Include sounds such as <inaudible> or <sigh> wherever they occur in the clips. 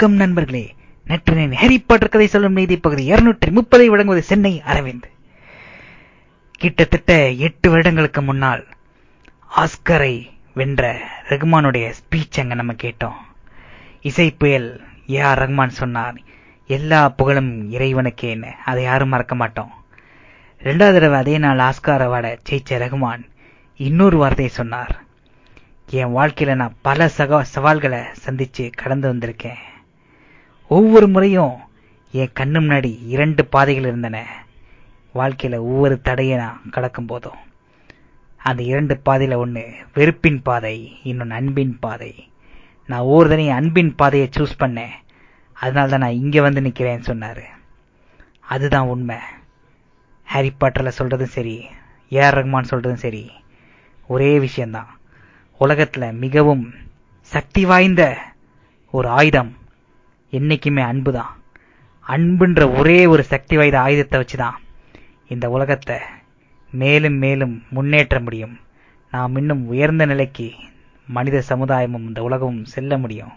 வணக்கம் நண்பர்களே. நற்றினின் Harry Potter கதை சொல்லும் நீதி பகுதி இருநூற்றி முப்பதை வழங்குவது சென்னை அரவிந்த். கிட்டத்தட்ட எட்டு வருடங்களுக்கு முன்னால் ஆஸ்கரை வென்ற ரகுமானுடைய ஸ்பீச் அங்க நம்ம கேட்டோம். இசை புயல் ஏ ஆர் ரஹ்மான் சொன்னார் எல்லா புகழும் இறைவனுக்கேன்னு. அதை யாரும் மறக்க மாட்டோம். ரெண்டாவது தடவை அதே நாள் ஆஸ்கார் அவார்டை ஜெயிச்ச ரகுமான் இன்னொரு வார்த்தையை சொன்னார் என் வாழ்க்கையில நான் பல சக சவால்களை சந்திச்சு கடந்து வந்திருக்கேன். ஒவ்வொரு முறையும் என் கண்ணு முன்னாடி இரண்டு பாதைகள் இருந்தன. வாழ்க்கையில ஒவ்வொரு தடையை நான் கடக்கும் போதும். அந்த இரண்டு பாதையில ஒண்ணு வெறுப்பின் பாதை இன்னொன்னு அன்பின் பாதை. நான் ஒவ்வொரு தனியும் அன்பின் பாதையை சூஸ் பண்ணேன். அதனால தான் நான் இங்க வந்து நிக்கிறேன்னு சொன்னாரு. அதுதான் உண்மை. ஹாரி பாட்டர்ல சொல்றதும் சரி ஏஆர் ரஹ்மான் சொல்றதும் சரி ஒரே விஷயம்தான். உலகத்துல மிகவும் சக்தி வாய்ந்த ஒரு ஆயுதம். என்னைக்குமே அன்புதான். அன்புன்ற ஒரே ஒரு சக்தி வாய்ந்த ஆயுதத்தை வச்சுதான் இந்த உலகத்தை மேலும் மேலும் முன்னேற்ற முடியும். நாம் இன்னும் உயர்ந்த நிலைக்கு மனித சமுதாயமும் இந்த உலகமும் செல்ல முடியும்.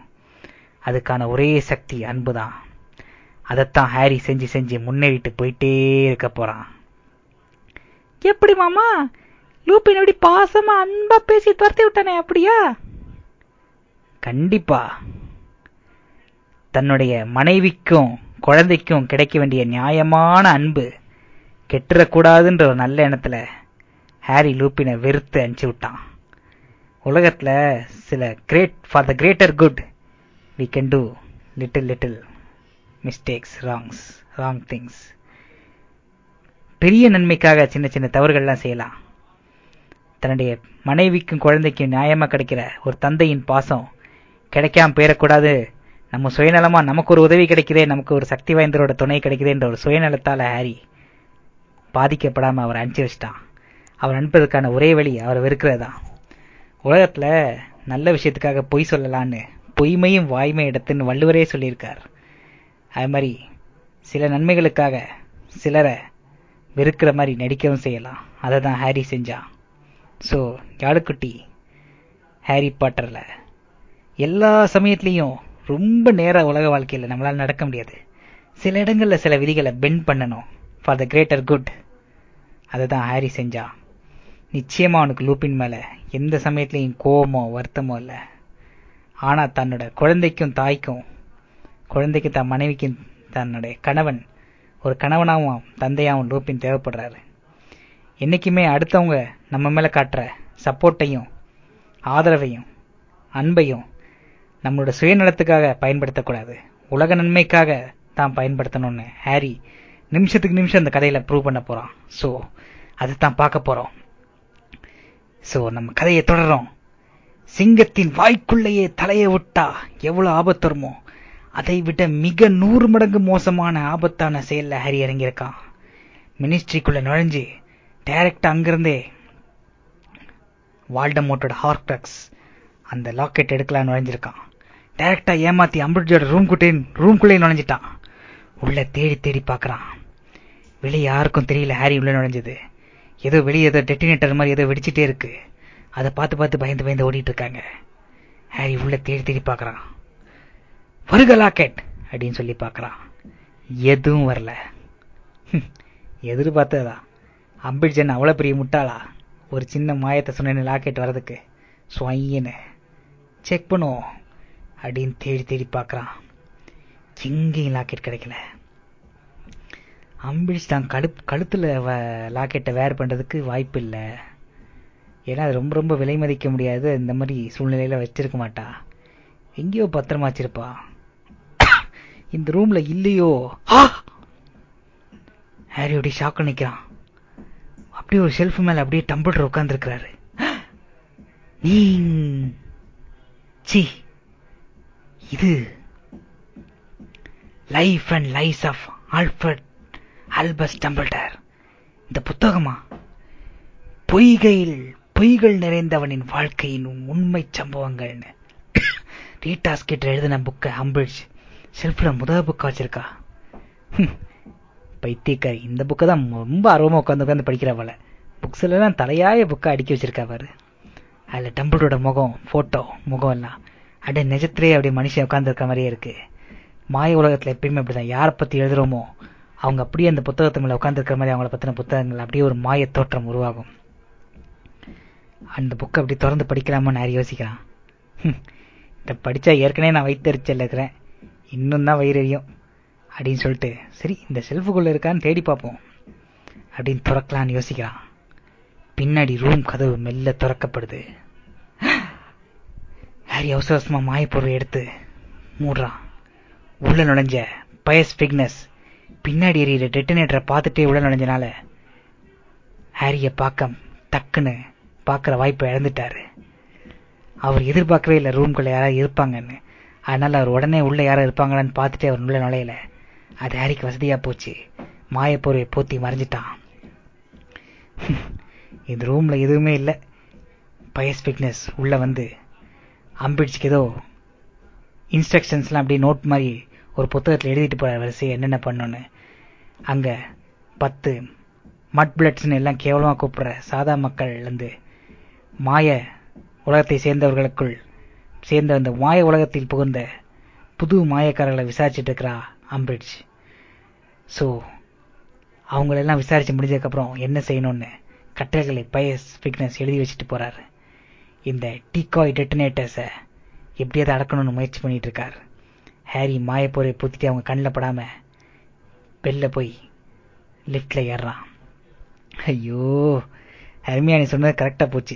அதுக்கான ஒரே சக்தி அன்புதான். அதைத்தான் ஹாரி செஞ்சு செஞ்சு முன்னேறிட்டு போயிட்டே இருக்க போறான். எப்படி மாமா? லூப்பின் எப்படி பாசமா அன்பா பேசி துரத்தி விட்டானே அப்படியா? கண்டிப்பா. தன்னுடைய மனைவிக்கும் குழந்தைக்கும் கிடைக்க வேண்டிய நியாயமான அன்பு கெட்டுறக்கூடாதுன்ற ஒரு நல்ல எண்ணத்துல ஹாரி லூப்பினை வெறுத்து அனுப்பிச்சு விட்டான். உலகத்துல சில great for the greater good we can do little little mistakes wrongs wrong things பெரிய நன்மைக்காக சின்ன சின்ன தவறுகள்லாம் செய்யலாம். தன்னுடைய மனைவிக்கும் குழந்தைக்கும் நியாயமாக கிடைக்கிற ஒரு தந்தையின் பாசம் கிடைக்காம போயிடக்கூடாது நம்ம சுயநலமா நமக்கு ஒரு உதவி கிடைக்குதே நமக்கு ஒரு சக்தி வாய்ந்தரோட துணை கிடைக்குதுன்ற ஒரு சுயநலத்தால ஹாரி பாதிக்கப்படாம அவர் அனுப்பிச்சு வச்சிட்டான். அவர் அனுப்புறதுக்கான ஒரே வழி அவர் வெறுக்கிறதான் உலகத்துல நல்ல விஷயத்துக்காக பொய் சொல்லலான்னு பொய்மையும் வாய்மை இடத்துன்னு வள்ளுவரே சொல்லியிருக்கார். அது மாதிரி சில நன்மைகளுக்காக சிலரை வெறுக்கிற மாதிரி நடிக்கவும் செய்யலாம். அதை தான் ஹாரி செஞ்சான் ஸோ யாழுக்குட்டி ஹாரி பாட்டர்ல எல்லா சமயத்துலையும் ரொம்ப நேர உலக வாழ்க்கையில் நம்மளால நடக்க முடியாது. சில இடங்கள்ல சில விதிகளை பெண்ட் பண்ணணும் ஃபார் த கிரேட்டர் குட் அதை தான் ஹாரி செஞ்சா. நிச்சயமா அவனுக்கு லூப்பின் மேல எந்த சமயத்திலையும் கோபமோ வருத்தமோ இல்லை. ஆனா தன்னோட குழந்தைக்கும் தாய்க்கும் குழந்தைக்கு தன் மனைவிக்கும் தன்னுடைய கணவன் ஒரு கணவனாகவும் தந்தையாகவும் லூப்பின் தேவைப்படுறாரு. என்னைக்குமே அடுத்தவங்க நம்ம மேல காட்டுற சப்போர்ட்டையும் ஆதரவையும் அன்பையும் நம்மளோட சுயநலத்துக்காக பயன்படுத்தக்கூடாது. உலக நன்மைக்காக தான் பயன்படுத்தணும்னு ஹாரி நிமிஷத்துக்கு நிமிஷம் அந்த கதையில ப்ரூவ் பண்ண போறான். ஸோ தான் பார்க்க போறோம். ஸோ நம்ம கதையை தொடரும் சிங்கத்தின் வாய்க்குள்ளேயே தலையை விட்டா எவ்வளவு ஆபத்து வருமோ அதை விட மிக நூறு மடங்கு மோசமான ஆபத்தான செயல்ல ஹரி இறங்கியிருக்கான். மினிஸ்ட்ரிக்குள்ள நுழைஞ்சு டைரக்டா அங்கிருந்தே வால்டமோட்டோட ஹார்க்டக்ஸ் அந்த லாக்கெட் எடுக்கலாம் நுழைஞ்சிருக்கான். டைரக்டா ஏமாத்தி அம்பிரிட்ஜோட ரூம் குட்டே ரூம்குள்ளே நுழைஞ்சிட்டான். உள்ள தேடி தேடி பார்க்கறான். வெளியே யாருக்கும் தெரியல ஹாரி உள்ள நுழைஞ்சது. ஏதோ வெளியே ஏதோ டெட்டினேட்டர் மாதிரி ஏதோ வெடிச்சிட்டே இருக்கு. அதை பார்த்து பார்த்து பயந்து பயந்து ஓடிட்டு இருக்காங்க ஹாரி உள்ள தேடி தேடி பார்க்கறான். வருக லாக்கெட்! அப்படின்னு சொல்லி பார்க்கறான். எதுவும் வரல. எதிர்பார்த்ததா? அம்பிட்ஜன் அவ்வளோ பெரிய முட்டாளா? ஒரு சின்ன மாயத்தை சொன்னேன்னு லாக்கெட் வர்றதுக்கு. ஸ்வைன்னு செக் பண்ணுவோம். அப்படின்னு தேடி தேடி பார்க்குறான். எங்கேயும் லாக்கெட் கிடைக்கல. அம்பிஷ் தான் கழு வ லாக்கெட்டை வேர் பண்ணுறதுக்கு வாய்ப்பு இல்லை. ஏன்னா அது ரொம்ப ரொம்ப விலை மதிக்க முடியாது. இந்த மாதிரி சூழ்நிலையில் வச்சிருக்க மாட்டா. எங்கேயோ பத்திரமா வச்சிருப்பா. இந்த ரூம்ல இல்லையோ? ஹாரி அப்படியே ஷாக் நிற்கிறான் அப்படியே ஒரு ஷெல்ஃப் மேலே அப்படியே டம்பிள்டர் உட்காந்துருக்கிறாரு நீ சி இது life and lies of Alfred Albus Dumbledore இந்த புத்தகமா? பொய்கையில் பொய்கள் நிறைந்தவனின் வாழ்க்கையின் உண்மை சம்பவங்கள்னு. ரீட்டாஸ் கிட்ட எழுதின புக்கை ஹம்பிள்ஸ் ஷெல்ஃப்ல முதல் புக்கா வச்சிருக்கா? பைத்தியக்காரி. இந்த புக்கை தான் ரொம்ப ஆர்வமா உட்காந்து உட்காந்து படிக்கிறவள புக்ஸ்ல எல்லாம் தலையாய புக்கை அடுக்கி வச்சிருக்கா பாரு. அதுல டம்பிளோட முகம் ஃபோட்டோ முகம் எல்லாம் அட நிஜத்திலே அப்படியே மனுஷன் உட்கார்ந்துருக்க மாதிரியே இருக்கு. மாய உலகத்துல எப்பயுமே அப்படிதான். யாரை பத்தி எழுதுறோமோ அவங்க அப்படியே அந்த புத்தகத்து மேல உட்கார்ந்துருக்கிற மாதிரி அவங்கள பத்தின புத்தகங்கள் அப்படியே ஒரு மாய தோற்றம் உருவாகும். அந்த புக்கை அப்படி திறந்து படிக்கலாமான்னு யாரும் யோசிக்கிறான்? இதை படிச்சா ஏற்கனவே நான் வைத்தறிச்சல் இருக்கிறேன். இன்னும் தான் வயிறறியும் அப்படின்னு சொல்லிட்டு சரி இந்த செல்ஃபுக்குள்ள இருக்கான்னு தேடி பார்ப்போம். அப்படின்னு திறக்கலான்னு யோசிக்கிறான். பின்னாடி ரூம் கதவு மெல்ல திறக்கப்படுது. ஹாரி அவசர அவசரமா மாயப்பொருள் எடுத்து மூடுறான். உள்ள நுழைஞ்ச பயஸ் ஃபிக்னஸ் பின்னாடி எறிகிற டெட்டினேட்டரை பார்த்துட்டே உள்ள நுழைஞ்சனால ஹாரிய பார்க்க டக்குன்னு பார்க்குற வாய்ப்பை இழந்துட்டாரு. அவர் எதிர்பார்க்கவே இல்லை ரூம்குள்ள யாராவது இருப்பாங்கன்னு. அதனால அவர் உடனே உள்ள யாரும் இருப்பாங்களான்னு பார்த்துட்டு அவர் உள்ள நுழையல. அது ஹாரிக்கு வசதியா போச்சு. மாயப்பொருவை போத்தி மறைஞ்சிட்டான். இந்த ரூம்ல எதுவுமே இல்லை. பயஸ் ஃபிட்னஸ் உள்ள வந்து அம்பிடிச்சுக்கு ஏதோ இன்ஸ்ட்ரக்ஷன்ஸ்லாம் அப்படியே நோட் மாதிரி ஒரு புத்தகத்தில் எழுதிட்டு போற வரிசை என்னென்ன பண்ணுன்னு அங்கே பத்து மட் பிளட்ஸ்னு எல்லாம் கேவலமாக கூப்பிட்ற சாதா மக்கள் வந்து மாய உலகத்தை சேர்ந்தவர்களுக்குள் சேர்ந்த அந்த மாய உலகத்தில் புகுந்த புது மாயக்காரர்களை விசாரிச்சுட்டு இருக்கிறா அம்பிரிட்ஜ் ஸோ அவங்களெல்லாம் விசாரித்து முடிஞ்சதுக்கப்புறம் என்ன செய்யணும்னு கட்டளைகளை பயஸ் ஃபிக்னஸ் எழுதி வச்சுட்டு போகிறாரு இந்த டீகாய் டெட்டனேட்டர்ஸை எப்படியாவது அடக்கணும்னு முயற்சி பண்ணிட்டு இருக்கார். ஹாரி மாயப்போரை பூத்திட்டு அவங்க கண்ணில் படாம வெளில போய் லிஃப்டில் ஏறுறான். ஐயோ ஹர்மியானி சொன்னது கரெக்டாக போச்சு.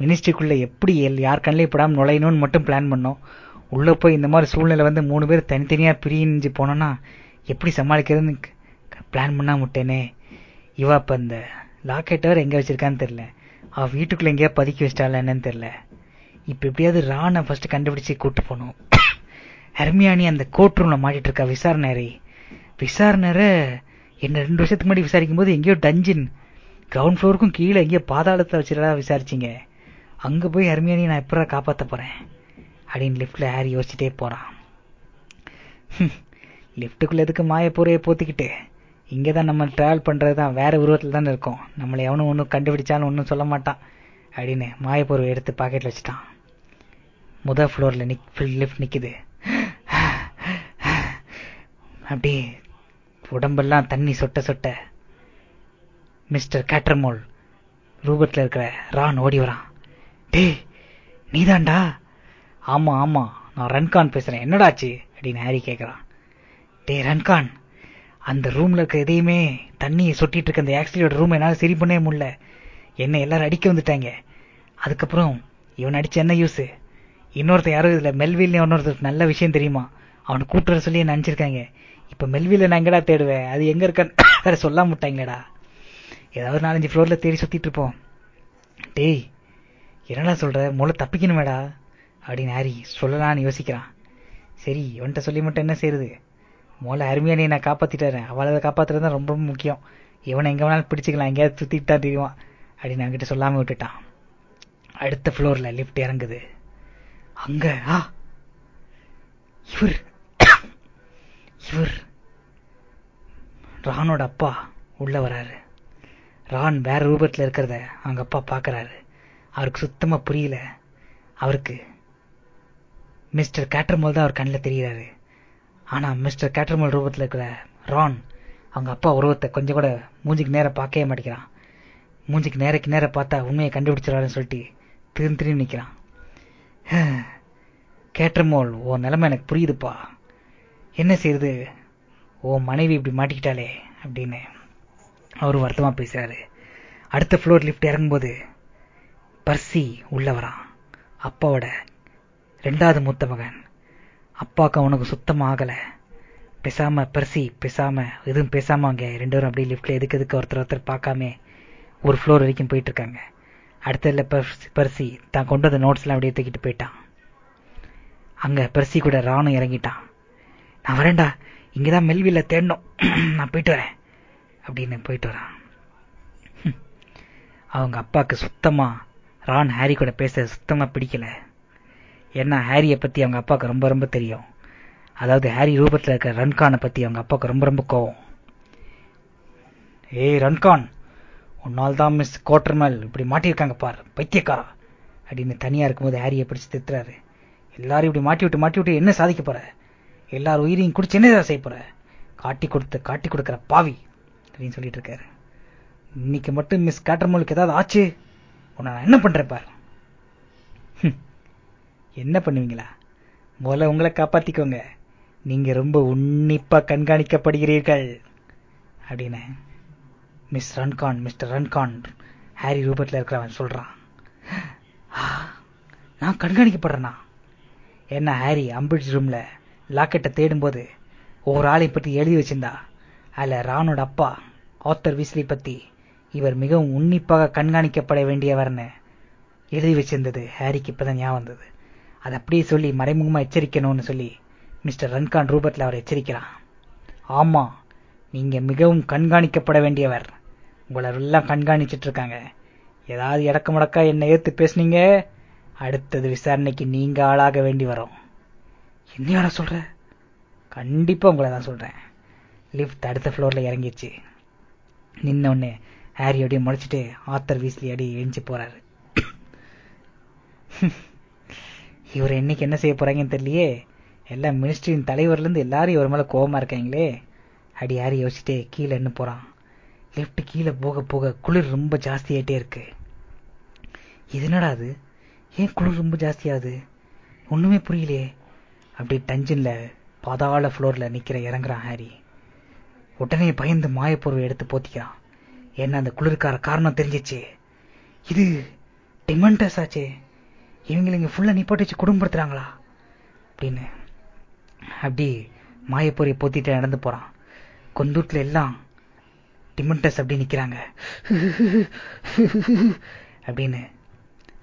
மினிஸ்ட்ரிக்குள்ளே எப்படி யார் கண்ணிலையும் படாமல் நுழையணும்னு மட்டும் பிளான் பண்ணோம். உள்ளே போய் இந்த மாதிரி சூழ்நிலை வந்து மூணு பேர் தனித்தனியாக பிரிஞ்சு போனோம்னா எப்படி சமாளிக்கிறதுன்னு பிளான் பண்ணா முட்டேனே இவா இப்போ இந்த லாக்கெட்டவர் எங்கே வச்சுருக்கான்னு தெரில அவ வீட்டுக்குள்ள எங்கேயா பதுக்கி வச்சிட்டால என்னன்னு தெரியல. இப்ப எப்படியாவது ராணை ஃபர்ஸ்ட் கண்டுபிடிச்சு கூட்டு போகணும். ஹெர்மியானி அந்த கோர்ட் ரூம்ல மாட்டிட்டு இருக்கா விசாரணை விசாரணரை என்ன ரெண்டு வருஷத்துக்கு முன்னாடி விசாரிக்கும் போது எங்கேயோ டஞ்சின் கிரவுண்ட் ஃப்ளோருக்கும் கீழே எங்கேயோ பாதாளத்தை வச்சுடா விசாரிச்சிங்க. அங்க போய் ஹெர்மியானி நான் எப்படா காப்பாற்ற போறேன்? அப்படின்னு லிப்ட்ல ஹேரி யோசிச்சுட்டே போறான். லிப்டுக்குள்ள எதுக்கு மாயப்பூரையை போத்திக்கிட்டு? இங்கே தான் நம்ம ட்ராவல் பண்ணுறது தான் வேறு உருவத்தில் தானே இருக்கோம். நம்மளை எவனும் ஒன்றும் கண்டுபிடிச்சாலும் ஒன்றும் சொல்ல மாட்டான். அப்படின்னு மாயப்பொருவை எடுத்து பாக்கெட்டில் வச்சுட்டான். முதல் ஃப்ளோரில் நிக் லிஃப்ட் நிற்கிது அப்படியே உடம்பெல்லாம் தண்ணி சொட்ட சொட்ட. மிஸ்டர் கேட்டர்மோல் ரூபத்தில் இருக்கிற ரான் ஓடி வரான். டேய் நீதான்டா? ஆமாம் ஆமாம் நான் ரன்கான் பேசுகிறேன் என்னடாச்சு அப்படின்னு ஹாரி கேட்குறான் டேய் ரன்கான் அந்த ரூம்ல இருக்க எதையுமே தண்ணியை சொட்டிட்டு இருக்க அந்த ஆக்சிலியோட ரூம் என்னால் சரி பண்ணவே முடியல. என்னை எல்லாரும் அடிக்க வந்துட்டாங்க. அதுக்கப்புறம் இவன் அடிச்ச என்ன யூஸ் இன்னொருத்த யாரும் இதுல மெல்வில் இன்னொருத்தருக்கு நல்ல விஷயம் தெரியுமா? அவனை கூட்டுற சொல்லி நினைச்சிருக்காங்க? இப்ப மெல்வில நான் எங்கடா தேடுவேன் அது எங்க இருக்கான்னு <coughs> வேற சொல்ல முட்டாங்களேடா ஏதாவது நாலஞ்சு ஃப்ளோர்ல தேடி சுத்திட்டு இருப்போம். டேய் என்னடா சொல்ற? முளை தப்பிக்கணுமேடா. அப்படின்னு ஹாரி சொல்லலான்னு யோசிக்கிறான். சரி இவன்கிட்ட சொல்லி மட்டும் என்ன செய்யுது முதல்ல நீ நான் காப்பாத்திட்டாரேன் அவளை காப்பாத்துறது தான் ரொம்ப முக்கியம். இவனை எங்க வேணாலும் பிடிச்சிக்கலாம். எங்கேயாவது சுத்திட்டு தான் தெரியுவான் அப்படின்னு என்கிட்ட சொல்லாம விட்டுட்டான். அடுத்த ஃப்ளோர்ல லிஃப்ட் இறங்குது. அங்க ஆ இவர் இவர் ரானோட அப்பா உள்ள வராரு. ரான் வேற ரூபத்துல இருக்கிறத அவங்க அப்பா பார்க்கறாரு அவருக்கு சுத்தமா புரியல. அவருக்கு மிஸ்டர் கேட்டர்மால் தான் அவர் கண்ணில் தெரிகிறாரு ஆனா மிஸ்டர் கேட்டர்மல் ரூபத்தில் இருக்கிற ரான் அவங்க அப்பா உருவத்தை கொஞ்சம் கூட மூஞ்சிக்கு நேரம் பார்க்கவே மாட்டேங்கிறான். மூஞ்சிக்கு நேரக்கு நேரம் பார்த்தா உண்மையை கண்டுபிடிச்சிடறாருன்னு சொல்லிட்டு திரும்பி திரும்பி நிற்கிறான் கேட்டர்மோல் உன் நிலைமை எனக்கு புரியுதுப்பா. என்ன செய்யுது ஓ மனைவி இப்படி மாட்டிக்கிட்டாலே அப்படின்னு அவர் வருத்தமாக பேசுகிறாரு அடுத்த ஃப்ளோர் லிஃப்ட் இறங்கும்போது பர்சி உள்ள வரான். அப்பாவோட ரெண்டாவது மூத்த மகன். அப்பாவுக்கு அவனுக்கு சுத்தமாக ஆகலை பேசாம பர்சி பேசாம எதுவும் பேசாம அவங்க ரெண்டு பேரும் அப்படியே லிஃப்ட்ல எதுக்கு எதுக்கு ஒருத்தர் ஒருத்தர் பார்க்காம ஒரு ஃப்ளோர் வரைக்கும் போயிட்டு இருக்காங்க. அடுத்ததுல பர்சி தான் கொண்டு வந்த நோட்ஸ் எல்லாம் அப்படியே தூக்கிட்டு போயிட்டான். அங்க பர்சி கூட ராணும் இறங்கிட்டான். நான் வரேன்டா இங்கதான் மெல்வில்ல தேடணும். <clears throat> நான் போயிட்டு வரேன். அப்படின்னு போயிட்டு வரான். அவங்க அப்பாவுக்கு சுத்தமா ரான் ஹாரி கூட பேச சுத்தமா பிடிக்கல. ஏன்னா ஹாரியை பற்றி அவங்க அப்பாவுக்கு ரொம்ப ரொம்ப தெரியும். அதாவது ஹாரி ரூபத்தில் இருக்கிற ரன்கானை பற்றி அவங்க அப்பாவுக்கு ரொம்ப ரொம்ப கோவம். ஏய் ரன்கான் உன்னால் தான் மிஸ் கோட்டர்மல் இப்படி மாட்டியிருக்காங்க பார் பைத்தியக்காரா. அப்படின்னு தனியாக இருக்கும்போது ஹாரியை பிடிச்சி திட்டுறாரு. எல்லாரும் இப்படி மாட்டி விட்டு மாட்டி விட்டு என்ன சாதிக்க போற? எல்லார் உயிரையும் குடிச்சு என்ன செய்ய போற? காட்டி கொடுத்து காட்டி கொடுக்குற பாவி அப்படின்னு சொல்லிட்டு இருக்காரு. இன்னைக்கு மட்டும் மிஸ் கேட்டர்மோலுக்கு ஏதாவது ஆச்சு? உன்னை நான் என்ன பண்றேன் பாரு? என்ன பண்ணுவீங்களா? முதல்ல உங்களை காப்பாத்திக்கோங்க. நீங்க ரொம்ப உன்னிப்பா கண்காணிக்கப்படுகிறீர்கள். அப்படின்னு Miss Runcorn Mister Runcorn Harry ரூபத்தில் இருக்கிறவன் சொல்றான். ஆ, நான் கண்காணிக்கப்படுறேனா? என்ன ஹாரி அம்பிட்ஜ் ரூம்ல லாக்கெட்டை தேடும்போது ஒவ்வொரு ஆளை பற்றி எழுதி வச்சிருந்தா. அதில் ரானோட அப்பா ஆத்தர் விஸ்லி பத்தி இவர் மிகவும் உன்னிப்பாக கண்காணிக்கப்பட வேண்டியவர்னு எழுதி வச்சிருந்தது ஹாரிக்கு இப்பதான் ஞாபகம் வந்தது. அதை அப்படியே சொல்லி மறைமுகமாக எச்சரிக்கணும்னு சொல்லி மிஸ்டர் ரன்கான் ரூபத்தில் அவர் எச்சரிக்கிறான். ஆமா நீங்க மிகவும் கண்காணிக்கப்பட வேண்டியவர். உங்களை எல்லாம் கண்காணிச்சிட்டு இருக்காங்க. ஏதாவது இடக்க முடக்கா என்னை ஏத்து பேசுனீங்க? அடுத்தது விசாரணைக்கு நீங்க ஆளாக வேண்டி வரும். என்னையாட சொல்ற? கண்டிப்பா உங்களை தான் சொல்றேன். லிஃப்ட் அடுத்த ஃப்ளோர்ல இறங்கிச்சு நின்ன ஹேரி அப்படியே முளைச்சிட்டு ஆத்தர் வீஸ்லி அடி எழுந்து போறாரு. இவர் என்னைக்கு என்ன செய்ய போறாங்கன்னு தெரியலையே. எல்லா மினிஸ்ட்ரியின் தலைவர்லேருந்து எல்லாரும் இவர் மேலே கோபமாக இருக்காங்களே. அடி யாரி யோசிச்சுட்டே கீழே என்ன போகிறான் லெஃப்ட் கீழே போக போக குளிர் ரொம்ப ஜாஸ்தியாயிட்டே இருக்கு. இது என்னடா அது? ஏன் குளிர் ரொம்ப ஜாஸ்தியாகுது? ஒன்றுமே புரியலையே. அப்படி டஞ்சனில் பாதாள ஃப்ளோரில் நிற்கிற இறங்குறான் ஹாரி. உடனே பயந்து மாயப்பொருவை எடுத்து போத்திக்கிறான். ஏன்னா அந்த குளிர்கார காரணம் தெரிஞ்சிச்சு? இது டிமெண்டஸ் ஆச்சே. இவங்களை இங்க ஃபுல்லா நிப்பாட்டி வச்சு குடும்பப்படுத்துறாங்களா? அப்படின்னு. அப்படி மாயப்பொறியை போத்திட்டு நடந்து போறான். கொந்தூட்ல எல்லாம் டிமண்டஸ் அப்படி நிக்கிறாங்க. அப்படின்னு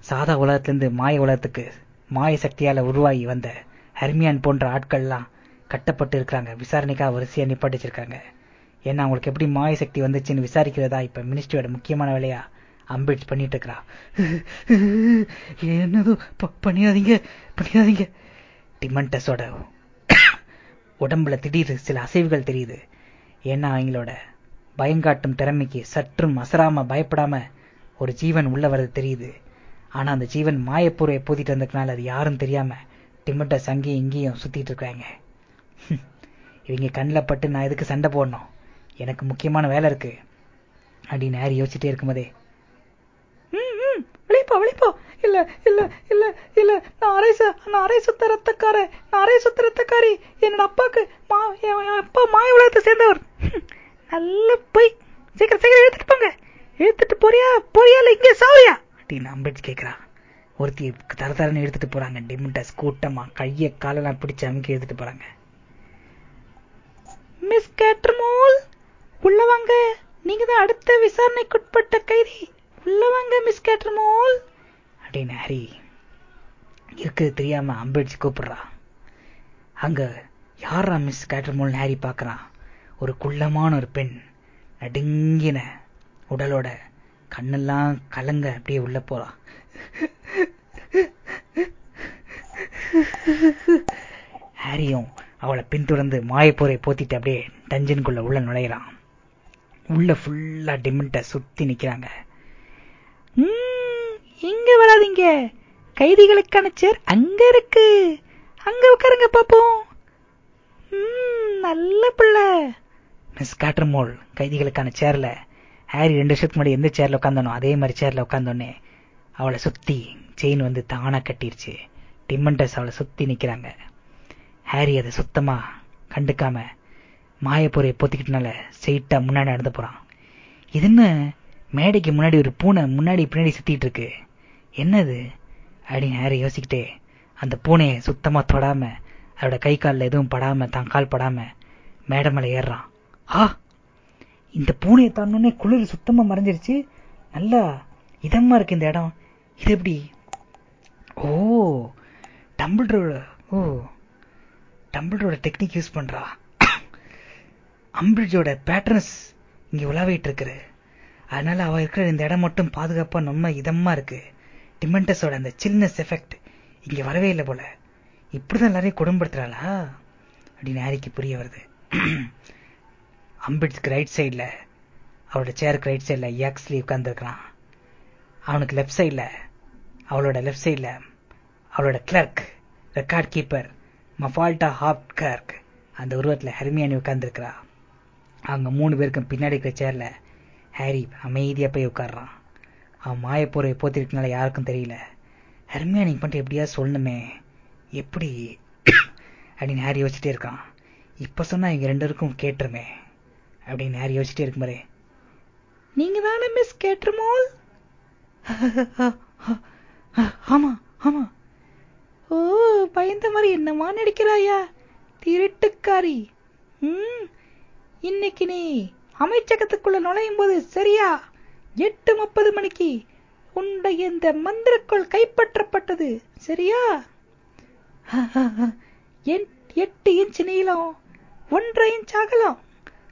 சாதா உலகத்துல இருந்து மாய உலகத்துக்கு மாய சக்தியால உருவாகி வந்த ஹர்மியான் போன்ற ஆட்கள்லாம் கட்டப்பட்டு இருக்கிறாங்க. விசாரணைக்காக வரிசையா நிப்பாட்டி வச்சிருக்காங்க. ஏன்னா அவங்களுக்கு எப்படி மாய சக்தி வந்துச்சுன்னு விசாரிக்கிறதா இப்போ மினிஸ்ட்ரியோட முக்கியமான வேலையா அம்பிட் பண்ணிட்டு இருக்கிறா என்னதும் ப- பண்ணிடாதீங்க பண்ணிடாதீங்க. டிமண்டஸோட உடம்புல திடீர் சில அசைவுகள் தெரியுது. ஏன்னா அவங்களோட பயங்காட்டும் திறமைக்கு சற்றும் அசராம பயப்படாம ஒரு ஜீவன் உள்ள வர்றது தெரியுது. ஆனா அந்த ஜீவன் மாயப்பூரை பூத்திட்டு வந்ததுனால அது யாரும் தெரியாம டிமண்டஸ் அங்கேயும் இங்கேயும் சுத்திட்டு இருக்காங்க. இவங்க கண்ணில் பட்டு நான் எதுக்கு சண்டை போடணும்? எனக்கு முக்கியமான வேலை இருக்கு. அப்படின்னு யார் யோசிச்சுட்டே இருக்கும்போதே ம், வெளிப்போ இல்ல இல்ல இல்ல இல்ல. நான் அரை சு- நான் அரை சுத்த ரத்தக்கார நான் அரை சுத்த ரத்தக்காரி என்னோட அப்பாக்கு மா என் அப்பா மாய உலகத்தை சேர்ந்தவர். நல்ல போய் சீக்கிரம் சீக்கிரம் எடுத்துட்டு போங்க. எடுத்துட்டு போறியா? போறியா இல்ல இங்கே சாவியா அப்படின்னு அம்பேஜ் கேக்குறா. ஒருத்தி தர தரன்னு எடுத்துட்டு போறாங்க. டிமிட்டஸ் கூட்டமா கைய காலெல்லாம் பிடிச்சு அமுக்கி எடுத்துட்டு போறாங்க. மிஸ் கேட்ரமோல் உள்ள வாங்க. நீங்க தான் அடுத்த விசாரணைக்குட்பட்ட கைதி. உள்ள வாங்க மிஸ் கேட்டர்மோல் அப்படின்னு ஹரி இருக்குது தெரியாம அம்பேட்சி கூப்பிடுறா. அங்க யாரா மிஸ் கேட்டர்மோல்னு ஹாரி பார்க்கறான் ஒரு குள்ளமான ஒரு பெண் நடுங்கின உடலோட கண்ணெல்லாம் கலங்க அப்படியே உள்ள போறா. ஹாரியும் அவளை பின்தொடர்ந்து மாயப்போரை போத்திட்டு அப்படியே டஞ்சனுக்குள்ள உள்ள நுழையிறான். உள்ள ஃபுல்லா டிமிட்ட சுத்தி நிக்கிறாங்க. இங்க வராதீங்க. கைதிகளுக்கான சேர் அங்க இருக்கு. அங்க உட்காருங்க பாப்போம். நல்ல பிள்ளை. மிஸ் காட்டர்மோல் கைதிகளுக்கான சேர்ல. ஹாரி ரெண்டு வருஷத்துக்கு முன்னாடி எந்த சேர்ல உட்காந்தனோ அதே மாதிரி சேர்ல உட்காந்தோடனே அவளை சுத்தி செயின் வந்து தானா கட்டிருச்சு. டிம்மண்டஸ் அவளை சுத்தி நிக்கிறாங்க. ஹாரி அதை சுத்தமா கண்டுக்காம மாயப்பொறையை பொத்திக்கிட்டனால ஸ்ட்ரெயிட்டா முன்னாடி நடந்து போறான். இது என்ன? மேடைக்கு முன்னாடி ஒரு பூனை முன்னாடி பின்னாடி சுத்திட்டு இருக்கு. என்னது? அப்படின்னு ஹாரி யோசிக்கிட்டே அந்த பூனையை சுத்தமா தொடாம அதோட கை காலில் எதுவும் படாம தான் கால் படாம மேடை மேல ஏறுறான். ஆ இந்த பூனையை தாண்டோன்னே குளிர் சுத்தமா மறைஞ்சிருச்சு. நல்லா இதமா இருக்கு இந்த இடம். இது எப்படி? ஓ டம்பிள்டரோட ஓ டம்பிள்டரோட டெக்னிக் யூஸ் பண்றா. அம்பிரிட்ஜோட பேட்டர்ன்ஸ் இங்க உலாவிட்டு இருக்குது. அதனால அவ இருக்கிற இந்த இடம் மட்டும் பாதுகாப்பா நம்ம இதமா இருக்கு. டிமெண்டஸோட அந்த சில்னஸ் எஃபெக்ட் இங்க வரவே இல்லை போல. இப்படிதான் எல்லாரையும் குடும்பப்படுத்துறாளா அப்படின்னு ஹாரிக்கு புரிய வருது. அம்பிட்ஸ்க்கு ரைட் சைடில் அவளோட சேருக்கு ரைட் சைடில் யாக்ஸ்லி உட்கார்ந்துருக்கிறான். அவனுக்கு லெஃப்ட் சைடில் அவளோட லெஃப்ட் சைடில் அவளோட clerk record keeper Mafalda Hopkirk அந்த உருவத்தில் ஹெர்மியானி உட்கார்ந்துருக்கிறா. அவங்க மூணு பேருக்கும் பின்னாடி இருக்கிற சேர்ல ஹாரி அமைதியா போய் உட்கார்றான். அவன் மாயப்போரை போத்திருக்கனால யாருக்கும் தெரியல. ஹெர்மியானி பண்ணிட்டு எப்படியா சொல்லணுமே. எப்படி? அப்படின்னு ஹாரி யோசிச்சுட்டே இருக்கான். இப்ப சொன்னா இங்க ரெண்டருக்கும் கேட்டுருமே. அப்படின்னு ஹாரி யோசிச்சுட்டே இருக்கும் பாரு. நீங்க தானே மிஸ் கேட்டுருமோ ஆமா ஆமா. ஓ பயந்த மாதிரி என்னமா நடிக்கிறாயா? திருட்டுக்காரி. ம் இன்னைக்கு நீ அமைச்சகத்துக்குள்ள நுழையும் போது சரியா? எட்டு முப்பது மணிக்கு உன்னுடைய இந்த மந்திரக்கோள் கைப்பற்றப்பட்டது. சரியா? <laughs> எட்டு இன்ச் நீளம் ஒன்றரை இன்ச் அகலம்.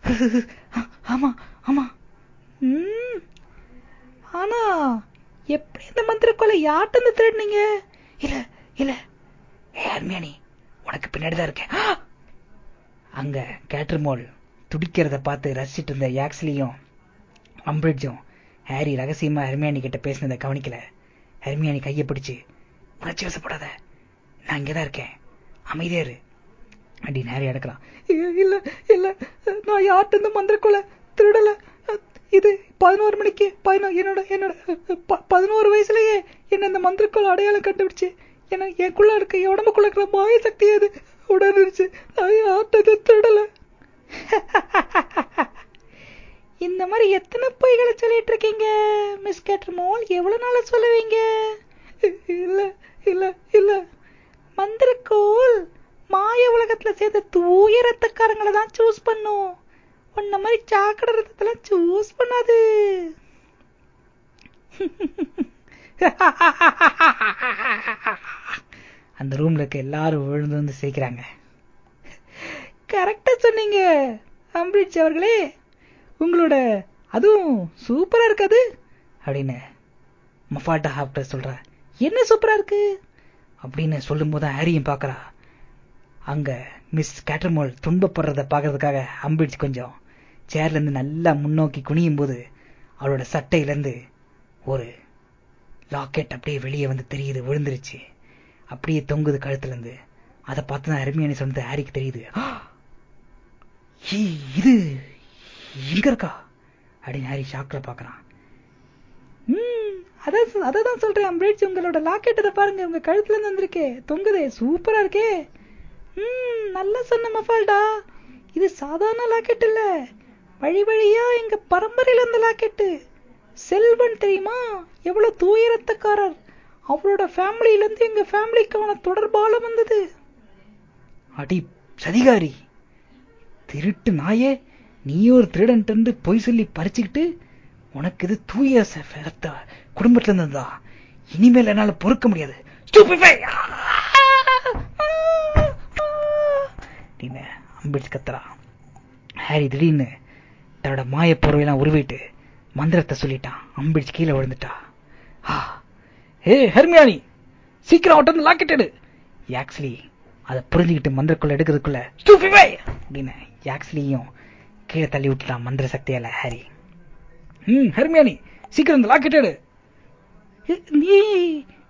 <laughs> ஆமா ஆமா. ஆனா எப்படி இந்த மந்திரக்கோளை யார்ட்டு திருடுனீங்க? இல்ல இல்ல. ஹேர்மியானி உனக்கு பின்னாடிதான் இருக்கேன். <gasps> அங்க கேட்டர்மோல் துடிக்கிறத பார்த்து ரசிச்சிட்டு இருந்த யாக்ஸ்லியும் அம்பிரிட்ஜும் ஹாரி ரகசியமா ஹெர்மியானி கிட்ட பேசினதை கவனிக்கல. ஹெர்மியானி கையை பிடிச்சு உணர்ச்சி வசப்படாத நான் இங்கதான் இருக்கேன். அமைதியாரு அப்படின்னு ஹாரி அடக்கலாம். இல்ல இல்ல. நான் யார்ட்டு இருந்து மந்திரக்குள்ள திருடல. இது பதினோரு மணிக்கு பதினோரு என்னோட என்னோட பதினோரு வயசுலயே என்ன இந்த மந்திரக்குள்ள அடையாளம் கண்டுபிடிச்சு. என்ன எனக்குள்ள இருக்க என் உடம்புக்குள்ள இருக்கிற மாய சக்தி அது உடனிருச்சு நான் யார்ட்டு திருடல? <laughs> இந்த மாதிரி எத்தனை பொய்களை சொல்லிட்டு இருக்கீங்க? மிஸ் கேட்டர்மோல் எவ்வளவு நாள சொல்லுவீங்க? இல்ல இல்ல இல்ல. மந்திரக்கோல் மாய உலகத்துல சேர்ந்த தூய ரத்தக்காரங்களை தான் சூஸ் பண்ணும். உன்ன மாதிரி சாக்கடை ரத்தத்துல சூஸ் பண்ணாது. <laughs> அந்த ரூம்ல இருக்க எல்லாரும் விழுந்து வந்து சேர்க்கிறாங்க. கரெக்டா சொன்னீங்க. அம்பரீஷ் அவர்களே உங்களோட அதுவும் சூப்பரா இருக்காது? அப்படின்னு மஃபாட்டா ஹாப்டர் சொல்ற. என்ன சூப்பரா இருக்கு? அப்படின்னு சொல்லும் போது ஹாரியும் பாக்குறா. அங்க மிஸ் கேட்டர்மோல் துன்பப்படுறத பாக்குறதுக்காக அம்பிட்ஸ் கொஞ்சம் சேர்ல இருந்து நல்லா முன்னோக்கி குனியும் போது அவளோட சட்டையில இருந்து ஒரு லாக்கெட் அப்படியே வெளியே வந்து தெரியுது விழுந்துருச்சு. அப்படியே தொங்குது கழுத்துல இருந்து அதை பார்த்து தான் அருமையான சொன்னது ஹாரிக்கு தெரியுது. இது இங்க இருக்கா? அப்படின்னு ஹாரி ஷாக்ல பாக்குறான் அதான் அதான் சொல்றேன் அம்பிரிட்ஜ் உங்களோட லாக்கெட்டை பாருங்க உங்க கழுத்துல இருந்து வந்திருக்கே. தொங்குதே சூப்பரா இருக்கே. ம் நல்லா சொன்ன மஃபால்டா. இது சாதாரண லாக்கெட் இல்ல. வழி வழியா எங்க பரம்பரையில இருந்த லாக்கெட்டு செல்வன் தெரியுமா? எவ்வளவு தூயரத்தக்காரர். அவரோட ஃபேமிலியில இருந்து எங்க ஃபேமிலிக்கான தொடர்பால வந்தது. அடி சதிகாரி. திருட்டு நாயே நீ ஒரு திருடன் பொய் சொல்லி பறிச்சுக்கிட்டு உனக்கு இது தூய குடும்பத்துல இருந்ததா? இனிமேல் என்னால பொறுக்க முடியாது. அம்பிட்ஸ் கத்துறா. ஹாரி திடீர்னு தன்னோட மாய பொருவையெல்லாம் உருவிட்டு மந்திரத்தை சொல்லிட்டான். அம்பிடிச்சு கீழே விழுந்துட்டா. ஏ ஹெர்மியானி சீக்கிரம் அவட்ட லாக்கெட் எடு. ஆக்சுவலி அதை புரிஞ்சுக்கிட்டு மந்திரக்குள்ள எடுக்கிறதுக்குள்ள அப்படின்னு யாக்ஸ்லியும் கீழே தள்ளி விட்டுட்டான் மந்திர சக்தியால ஹாரி. ம் ஹெர்மியானி சீக்கிரம் இந்த லாக்கெட் எடு. நீ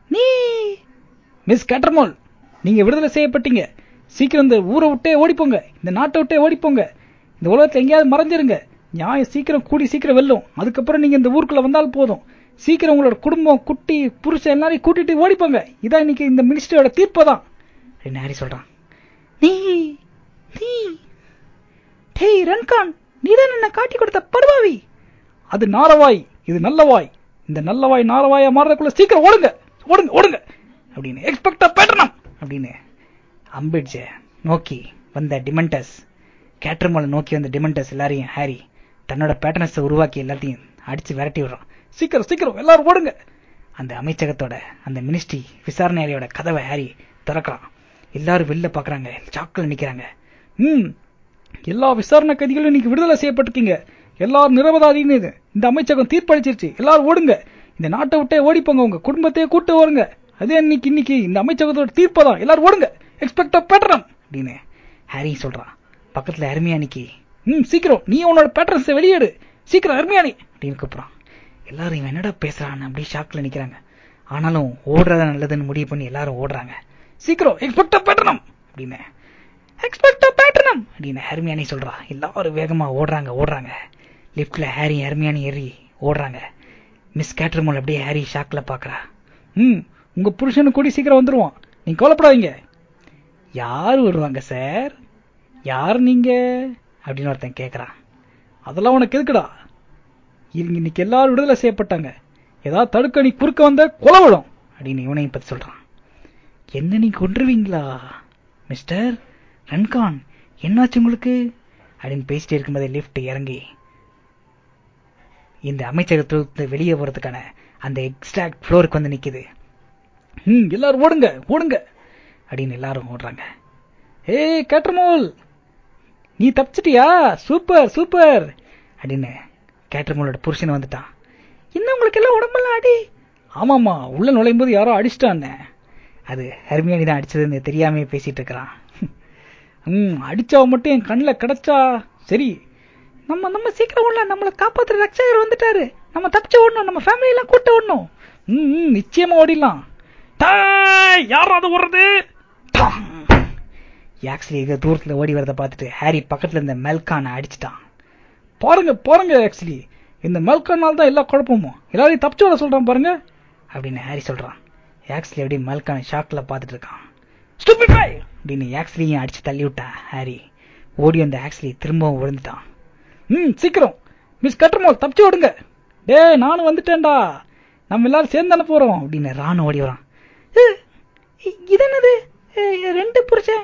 நீ. மிஸ் கேட்டர்மோல் நீங்க விடுதலை செய்யப்பட்டீங்க. சீக்கிரம் இந்த ஊரை விட்டே ஓடிப்போங்க. இந்த நாட்டை விட்டே ஓடிப்போங்க. இந்த உலகத்தில் எங்கேயாவது மறைஞ்சிருங்க. நியாயம் சீக்கிரம் கூடி சீக்கிரம் வெல்லும். அதுக்கப்புறம் நீங்க இந்த ஊருக்குள்ள வந்தால் போதும். சீக்கிரம் உங்களோட குடும்பம் குட்டி புருஷன் எல்லாரையும் கூட்டிட்டு ஓடிப்போங்க. இதான் இன்னைக்கு இந்த மினிஸ்டரோட தீர்ப்பு தான். அப்படின்னு ஹாரி சொல்றான். நீ நீ. டேய் ரன்கான் நீதான் என்ன காட்டி கொடுத்த படுவாவி அது நாரவாய் இது நல்லவாய். இந்த நல்லவாய் நாரவாயா மாறதுக்குள்ள சீக்கிரம் ஓடுங்க ஓடுங்க ஓடுங்க. அப்படின்னு எக்ஸ்பெக்ட் பேட்டர்னம் அப்படின்னு அம்பிட்ஜ நோக்கி வந்த டிமெண்டஸ் கேட்டர்மோல நோக்கி வந்த டிமெண்டஸ் எல்லாரையும் ஹாரி தன்னோட பேட்டர்னஸை உருவாக்கி எல்லாத்தையும் அடிச்சு விரட்டி விடுறான். சீக்கிரம் சீக்கிரம் எல்லாரும் ஓடுங்க. அந்த அமைச்சகத்தோட அந்த மினிஸ்ட்ரி விசாரணை அறையோட கதவை ஹாரி திறக்கிறான். எல்லாரும் வெளில பாக்குறாங்க சாக்கில் நிக்கிறாங்க. ம் எல்லா விசாரணை கைதிகளும் இன்னைக்கு விடுதலை செய்யப்பட்டிருக்கீங்க. எல்லாரும் நிரபராதின்னு இந்த அமைச்சகம் தீர்ப்பளிச்சிருச்சு. எல்லாரும் ஓடுங்க. இந்த நாட்டை விட்டே ஓடிப்போங்க. உங்க குடும்பத்தையே கூட்டு வருங்க. அதே இன்னைக்கு இன்னைக்கு இந்த அமைச்சகத்தோட தீர்ப்பு தான். எல்லாரும் ஓடுங்க. எக்ஸ்பெக்ட் பேட்டர்ன் அப்படின்னு ஹாரி சொல்றான். பக்கத்துல அருமையானிக்கு ம் சீக்கிரம். நீ உன்னோட பேட்டர்ன்ஸை வெளியேடு. சீக்கிரம் அருமையானி அப்படின்னு கூப்பிடுறான். எல்லாரும் இவன் என்னடா பேசுறான்னு அப்படி ஷாக்ல நிக்கிறாங்க. ஆனாலும் ஓடுறத நல்லதுன்னு முடிவு பண்ணி எல்லாரும் ஓடுறாங்க. சீக்கிரம். எக்ஸ்பெக்ட் பேட்டர்னம் அப்படின்னு எக்ஸ்பெக்டோ பேட்டர்னம் அப்படின்னு ஹெர்மியானி சொல்றா. எல்லாரும் வேகமா ஓடுறாங்க ஓடுறாங்க. லிப்ட்ல ஹாரி ஹெர்மியானி ஏறி ஓடுறாங்க. மிஸ் கேட்டர்மோல் அப்படியே ஹாரி ஷாக்ல பாக்குறா. ம் உங்க புருஷனு கூடி சீக்கிரம் வந்துருவான். நீங்க கவலைப்படாதீங்க. யார் வருவாங்க சார் யார் நீங்க? அப்படின்னு ஒருத்தன் கேட்கறான் அதெல்லாம் உனக்கு எதுக்குடா? இங்க இன்னைக்கு எல்லாரும் விடுதலை செய்யப்பட்டாங்க. ஏதாவது தடுக்க நீ குறுக்க வந்த கொலை விடும் அப்படின்னு இவனையும் பத்தி சொல்றான். என்ன நீ கொன்றுவீங்களா மிஸ்டர் ரன்கான் என்னாச்சு உங்களுக்கு? அப்படின்னு பேசிட்டே இருக்கும்போது லிஃப்ட் இறங்கி இந்த அமைச்சகத்தில் வெளியே போறதுக்கான அந்த எக்ஸ்ட்ராக்ட் ஃப்ளோருக்கு வந்து நிக்குது. ம் எல்லாரும் ஓடுங்க ஓடுங்க அப்படின்னு எல்லாரும் ஓடுறாங்க. ஏய் கேட்டர்மோல் நீ தப்பிச்சிட்டியா? சூப்பர் சூப்பர் அப்படின்னு கேட்டர்மோலோட புருஷன் வந்துட்டான். இன்னும் உங்களுக்கு எல்லாம் உடம்பெல்லாம் அடி? ஆமாமா உள்ள நுழையும் போது யாரோ அடிச்சிட்டான்னு அது ஹெர்மியானி தான் அடிச்சதுன்னு தெரியாமே பேசிட்டு இருக்கிறான். ம் அடிச்சவ மட்டும் என் கண்ணில் கிடைச்சா சரி. நம்ம நம்ம சீக்கிரம் ஓடலாம். நம்மளை காப்பாத்துற ரட்சகர் வந்துட்டாரு. நம்ம தப்பிச்சு ஓடணும். நம்ம ஃபேமிலி எல்லாம் கூட்ட ஓடணும். ம் நிச்சயமா ஓடிடலாம். யாராவது ஓடுறது? ஆக்சுவலி இது தூரத்துல ஓடி வரத பார்த்துட்டு ஹாரி பக்கத்துல இருந்த மெல்கானை அடிச்சிட்டான். பாருங்க பாருங்க ஆக்சுவலி இந்த மெல்கானால் தான் எல்லா குழப்பமும். எல்லாரையும் தப்பிச்சு வர சொல்றான் பாருங்க. அப்படின்னு ஹாரி சொல்றான். ஆக்சுவலி அப்படியே மெல்கானை ஷாக்ல பார்த்துட்டு இருக்கான்! அப்படின்னு ஆக்சுவலியும் அடிச்சு தள்ளி விட்டான் ஹாரி. ஓடி வந்த ஆக்சுவலி திரும்பவும் விழுந்துட்டான். ம் சீக்கிரம். மிஸ் கட்டர்மோல் தப்பிச்சு விடுங்க. டே நானும் வந்துட்டேன்டா. நம்ம எல்லாரும் சேர்ந்து தானே போறோம் அப்படின்னு ராணு ஓடி வரான். "ஏ, இது என்னது ரெண்டு புருஷன்?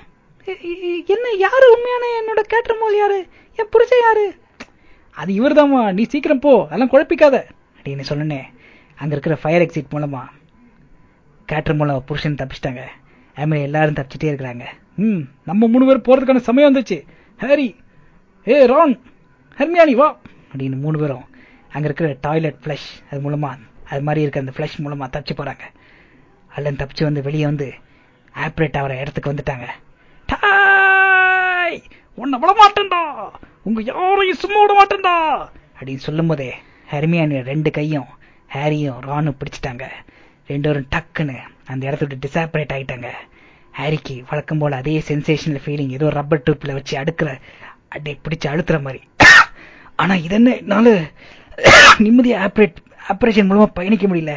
என்ன யாரு உண்மையான என்னோட கேட்டர்மோல் யாரு? என் புருஷன் யாரு? அது இவர்தாம்மா. நீ சீக்கிரம் போ அதெல்லாம் குழப்பிக்காத அப்படின்னு சொன்னனே. அங்க இருக்கிற ஃபயர் எக்ஸிட் மூலமா கேட்டர் மூலம் புருஷன் தப்பிச்சிட்டாங்க. அதுமாதிரி எல்லாரும் தப்பிச்சிட்டே இருக்கிறாங்க. ம் நம்ம மூணு பேர் போறதுக்கான சமயம் வந்துச்சு. ஹாரி ஏ ரான் ஹர்மியானி வா அப்படின்னு மூணு பேரும் அங்க இருக்கிற டாய்லெட் ஃப்ளஷ் அது மூலமா அது மாதிரி இருக்க அந்த ஃப்ளஷ் மூலமா தப்பிச்சு போறாங்க. அல்லன் தப்பிச்சு வந்து வெளியே வந்து ஆப்ரேட் ஆகிற இடத்துக்கு வந்துட்டாங்க. டாய் உன்னை விட மாட்டேன்டா உங்க யாரையும் சும்மா விட மாட்டேன்டா அப்படின்னு சொல்லும் போதே ஹர்மியானி ரெண்டு கையும் ஹாரியும் ரானும் பிடிச்சிட்டாங்க. ரெண்டு பேரும் டக்குன்னு அந்த இடத்த விட்டு டிசாப்பரேட் ஆயிட்டாங்க. ஹாரிக்கு வழக்கம் போல அதே சென்சேஷனல் ஃபீலிங் ஏதோ ரப்பர் டூப்ல வச்சு அடுக்கிற அப்படியே பிடிச்சு அழுத்துற மாதிரி. ஆனா இதென்ன என்ன என்னால நிம்மதியா ஆப்ரேட் ஆப்ரேஷன் மூலமா பயணிக்க முடியல.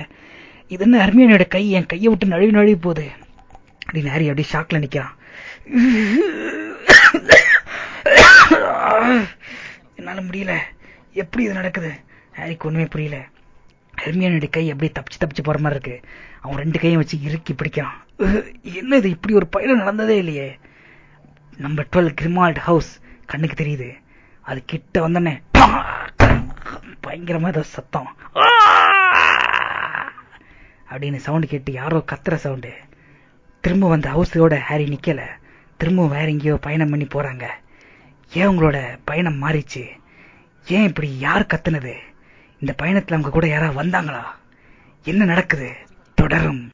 இதென்ன அருமையானோட கை என் கையை விட்டு நழுவி நழுவி போகுது. அப்படின்னு ஹாரி அப்படியே ஷாக்ல நிக்கிறான். என்னால முடியல. எப்படி இது நடக்குது? ஹாரிக்கு ஒண்ணுமே புரியல. ஹெர்மியானுடைய கை அப்படியே தப்பிச்சு தப்பிச்சு போற மாதிரி இருக்கு. அவன் ரெண்டு கையும் வச்சு இறுக்கி பிடிக்கிறான். என்ன இது? இப்படி ஒரு பயணம் நடந்ததே இல்லையே. நம்பர் டுவெல் கிரிமால்ட் ஹவுஸ் கண்ணுக்கு தெரியுது. அது கிட்ட வந்தோடனே பயங்கரமா ஏதோ சத்தம். ஆ! அப்படின்னு சவுண்டு கேட்டு யாரோ கத்துற சவுண்டு திரும்ப வந்த ஹவுஸோட ஹாரி நிக்கல. திரும்ப வேற எங்கேயோ பயணம் பண்ணி போறாங்க. ஏன் உங்களோட பயணம் மாறிச்சு? ஏன் இப்படி யார் கத்துனது? இந்த பயணத்தில் அவங்க கூட யாராவது வந்தாங்களா? என்ன நடக்குது? தொடரும்.